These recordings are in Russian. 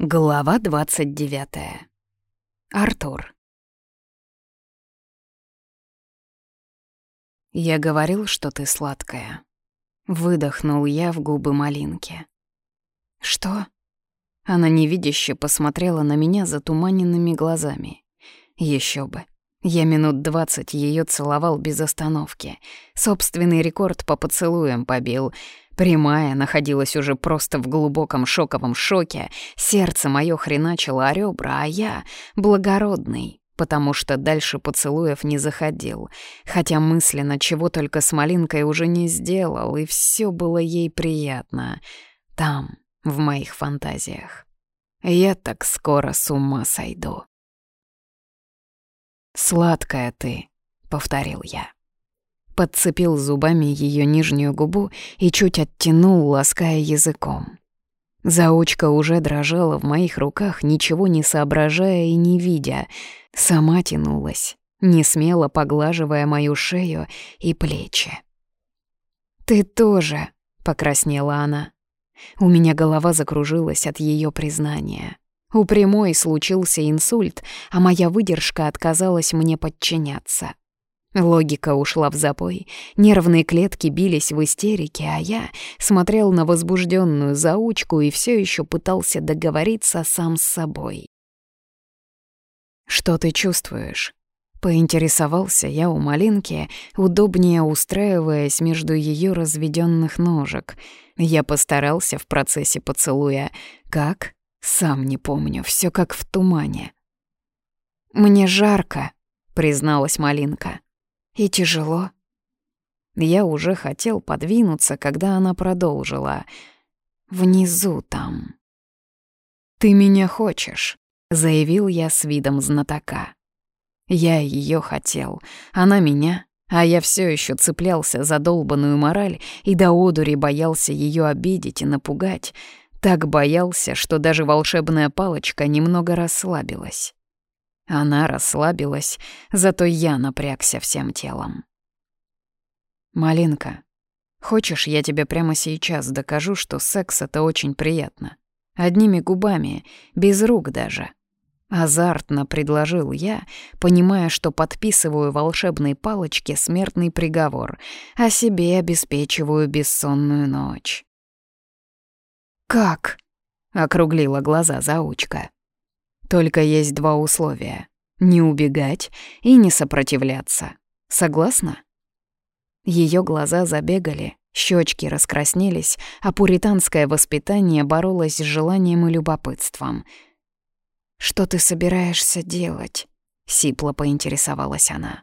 Глава 29. Артур. Я говорил, что ты сладкая. Выдохнул я в губы малинки. Что? Она невидяще посмотрела на меня затуманенными глазами. Еще бы. Я минут двадцать ее целовал без остановки. Собственный рекорд по поцелуям побил — Прямая находилась уже просто в глубоком шоковом шоке, сердце мое хреначило о ребра, а я — благородный, потому что дальше поцелуев не заходил, хотя мысленно чего только с Малинкой уже не сделал, и все было ей приятно. Там, в моих фантазиях. Я так скоро с ума сойду. «Сладкая ты», — повторил я подцепил зубами ее нижнюю губу и чуть оттянул, лаская языком. Заучка уже дрожала в моих руках, ничего не соображая и не видя. Сама тянулась, не смело поглаживая мою шею и плечи. «Ты тоже», — покраснела она. У меня голова закружилась от ее признания. У прямой случился инсульт, а моя выдержка отказалась мне подчиняться. Логика ушла в запой, нервные клетки бились в истерике, а я смотрел на возбужденную заучку и все еще пытался договориться сам с собой. «Что ты чувствуешь?» Поинтересовался я у Малинки, удобнее устраиваясь между ее разведенных ножек. Я постарался в процессе поцелуя. Как? Сам не помню, все как в тумане. «Мне жарко», — призналась Малинка. И тяжело. Я уже хотел подвинуться, когда она продолжила. «Внизу там». «Ты меня хочешь», — заявил я с видом знатока. Я ее хотел, она меня, а я все еще цеплялся за долбанную мораль и до одури боялся ее обидеть и напугать. Так боялся, что даже волшебная палочка немного расслабилась. Она расслабилась, зато я напрягся всем телом. «Малинка, хочешь, я тебе прямо сейчас докажу, что секс — это очень приятно? Одними губами, без рук даже». Азартно предложил я, понимая, что подписываю волшебной палочке смертный приговор, а себе обеспечиваю бессонную ночь. «Как?» — округлила глаза заучка. Только есть два условия — не убегать и не сопротивляться. Согласна? Ее глаза забегали, щечки раскраснелись, а пуританское воспитание боролось с желанием и любопытством. «Что ты собираешься делать?» — сипло поинтересовалась она.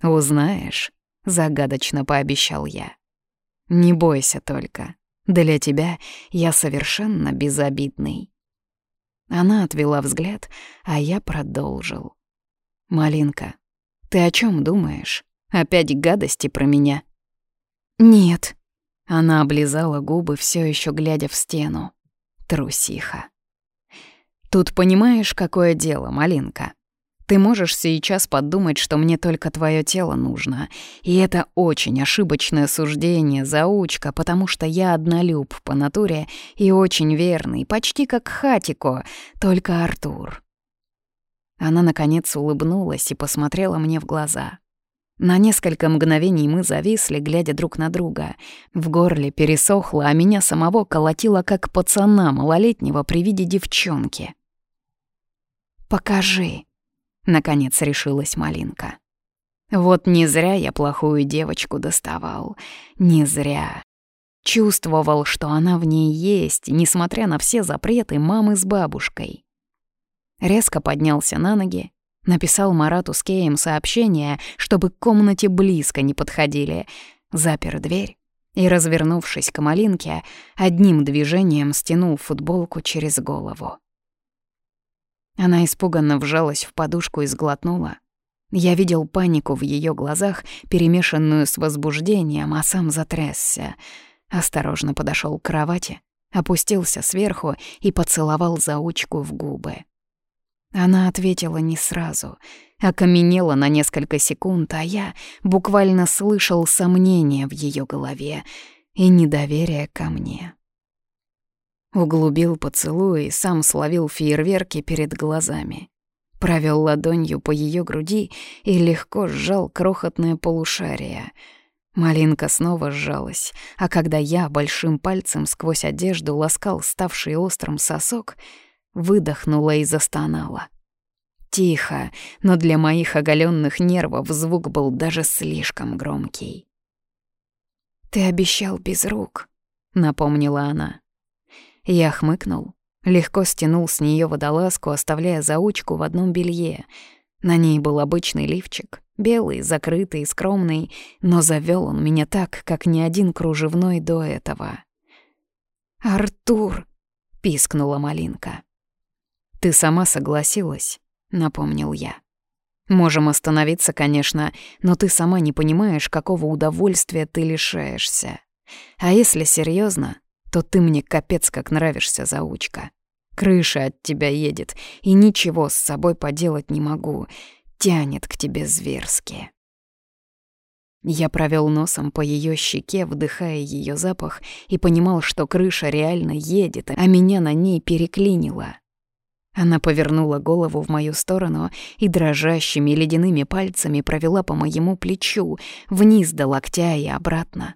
«Узнаешь», — загадочно пообещал я. «Не бойся только. Для тебя я совершенно безобидный». Она отвела взгляд, а я продолжил. «Малинка, ты о чем думаешь? Опять гадости про меня?» «Нет». Она облизала губы, все еще глядя в стену. Трусиха. «Тут понимаешь, какое дело, Малинка?» Ты можешь сейчас подумать, что мне только твое тело нужно. И это очень ошибочное суждение, заучка, потому что я однолюб по натуре и очень верный, почти как Хатико, только Артур. Она, наконец, улыбнулась и посмотрела мне в глаза. На несколько мгновений мы зависли, глядя друг на друга. В горле пересохло, а меня самого колотило, как пацана малолетнего при виде девчонки. «Покажи», Наконец решилась Малинка. Вот не зря я плохую девочку доставал. Не зря. Чувствовал, что она в ней есть, несмотря на все запреты мамы с бабушкой. Резко поднялся на ноги, написал Марату с Кеем сообщение, чтобы к комнате близко не подходили, запер дверь и, развернувшись к Малинке, одним движением стянул футболку через голову. Она испуганно вжалась в подушку и сглотнула. Я видел панику в ее глазах, перемешанную с возбуждением, а сам затрясся. Осторожно подошел к кровати, опустился сверху и поцеловал заучку в губы. Она ответила не сразу, окаменела на несколько секунд, а я буквально слышал сомнения в ее голове и недоверие ко мне. Углубил поцелуй и сам словил фейерверки перед глазами. Провел ладонью по ее груди и легко сжал крохотное полушарие. Малинка снова сжалась, а когда я большим пальцем сквозь одежду ласкал ставший острым сосок, выдохнула и застонала. Тихо, но для моих оголенных нервов звук был даже слишком громкий. «Ты обещал без рук», — напомнила она. Я хмыкнул, легко стянул с нее водолазку, оставляя заучку в одном белье. На ней был обычный лифчик, белый, закрытый, скромный, но завел он меня так, как ни один кружевной до этого. «Артур!» — пискнула Малинка. «Ты сама согласилась», — напомнил я. «Можем остановиться, конечно, но ты сама не понимаешь, какого удовольствия ты лишаешься. А если серьезно, то ты мне капец как нравишься, заучка. Крыша от тебя едет, и ничего с собой поделать не могу. Тянет к тебе зверски. Я провел носом по ее щеке, вдыхая ее запах, и понимал, что крыша реально едет, а меня на ней переклинило. Она повернула голову в мою сторону и дрожащими ледяными пальцами провела по моему плечу, вниз до локтя и обратно.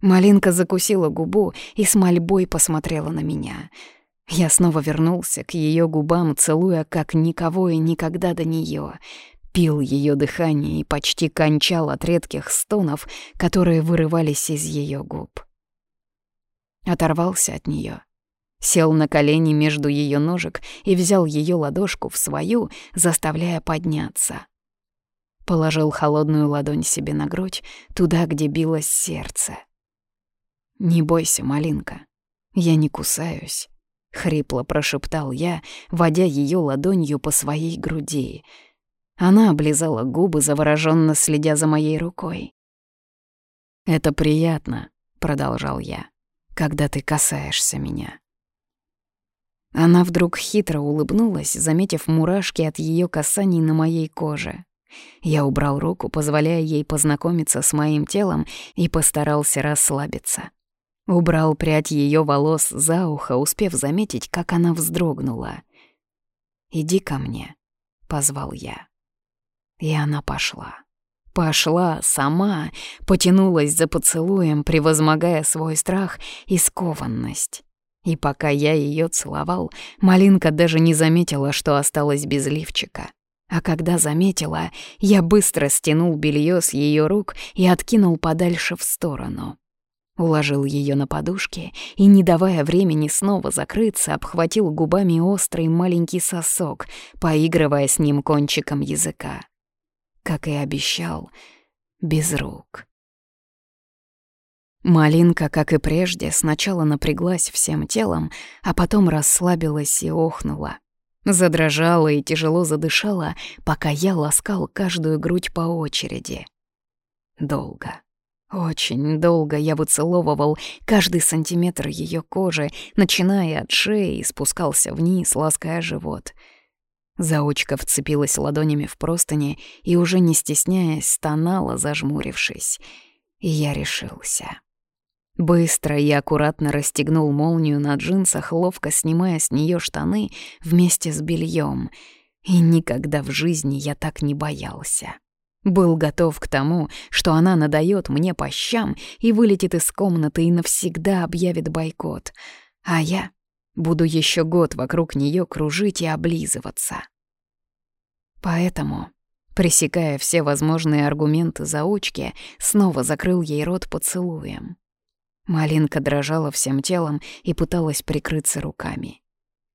Малинка закусила губу и с мольбой посмотрела на меня. Я снова вернулся к ее губам, целуя как никого и никогда до нее. Пил ее дыхание и почти кончал от редких стонов, которые вырывались из ее губ. Оторвался от нее, сел на колени между ее ножек и взял ее ладошку в свою, заставляя подняться. Положил холодную ладонь себе на грудь, туда, где билось сердце. «Не бойся, малинка, я не кусаюсь», — хрипло прошептал я, водя ее ладонью по своей груди. Она облизала губы, завороженно следя за моей рукой. «Это приятно», — продолжал я, — «когда ты касаешься меня». Она вдруг хитро улыбнулась, заметив мурашки от ее касаний на моей коже. Я убрал руку, позволяя ей познакомиться с моим телом, и постарался расслабиться. Убрал прядь ее волос за ухо, успев заметить, как она вздрогнула. «Иди ко мне», — позвал я. И она пошла. Пошла сама, потянулась за поцелуем, превозмогая свой страх и скованность. И пока я ее целовал, Малинка даже не заметила, что осталась без лифчика. А когда заметила, я быстро стянул белье с ее рук и откинул подальше в сторону. Уложил ее на подушке и, не давая времени снова закрыться, обхватил губами острый маленький сосок, поигрывая с ним кончиком языка. Как и обещал, без рук. Малинка, как и прежде, сначала напряглась всем телом, а потом расслабилась и охнула. Задрожала и тяжело задышала, пока я ласкал каждую грудь по очереди. Долго. Очень долго я выцеловывал каждый сантиметр ее кожи, начиная от шеи и спускался вниз, лаская живот. Заучка вцепилась ладонями в простыни и, уже не стесняясь, стонала, зажмурившись. И я решился. Быстро и аккуратно расстегнул молнию на джинсах, ловко снимая с нее штаны вместе с бельем. И никогда в жизни я так не боялся. Был готов к тому, что она надает мне по щам и вылетит из комнаты и навсегда объявит бойкот. А я буду еще год вокруг нее кружить и облизываться. Поэтому, пресекая все возможные аргументы заучки, снова закрыл ей рот поцелуем. Малинка дрожала всем телом и пыталась прикрыться руками.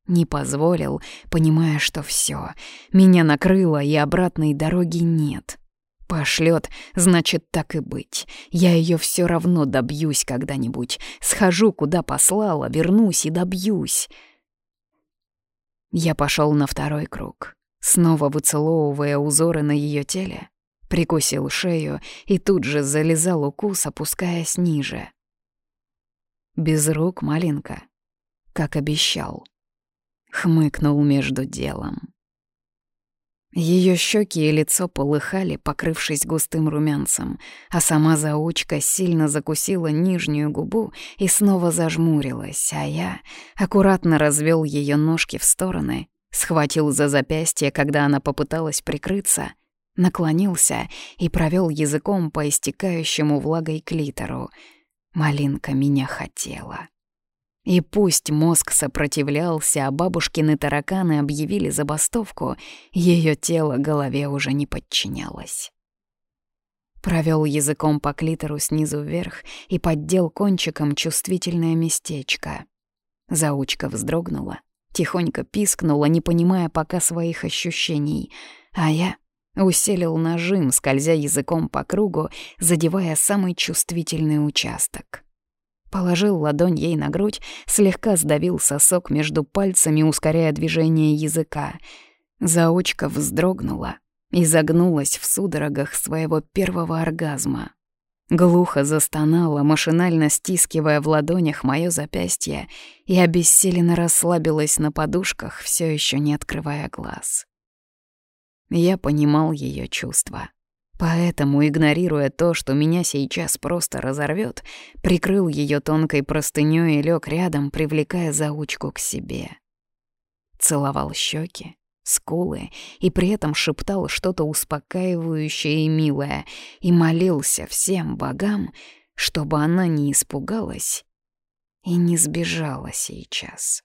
Не позволил, понимая, что все, меня накрыло и обратной дороги нет — Пошлет, значит, так и быть. Я ее все равно добьюсь когда-нибудь. Схожу, куда послала, вернусь и добьюсь. Я пошел на второй круг, снова выцеловывая узоры на ее теле, прикусил шею и тут же залезал укус, опускаясь ниже. Без рук, малинка, как обещал. Хмыкнул между делом. Ее щеки и лицо полыхали, покрывшись густым румянцем, а сама заучка сильно закусила нижнюю губу и снова зажмурилась, а я аккуратно развел ее ножки в стороны, схватил за запястье, когда она попыталась прикрыться, наклонился и провел языком по истекающему влагой клитору. Малинка меня хотела. И пусть мозг сопротивлялся, а бабушкины тараканы объявили забастовку, ее тело голове уже не подчинялось. Провел языком по клитору снизу вверх и поддел кончиком чувствительное местечко. Заучка вздрогнула, тихонько пискнула, не понимая пока своих ощущений, а я усилил нажим, скользя языком по кругу, задевая самый чувствительный участок. Положил ладонь ей на грудь, слегка сдавил сосок между пальцами, ускоряя движение языка. Заочка вздрогнула и загнулась в судорогах своего первого оргазма. Глухо застонала, машинально стискивая в ладонях моё запястье, и обессиленно расслабилась на подушках, все еще не открывая глаз. Я понимал ее чувства. Поэтому, игнорируя то, что меня сейчас просто разорвет, прикрыл ее тонкой простынёй и лег рядом, привлекая заучку к себе. Целовал щеки, скулы и при этом шептал что-то успокаивающее и милое и молился всем богам, чтобы она не испугалась и не сбежала сейчас.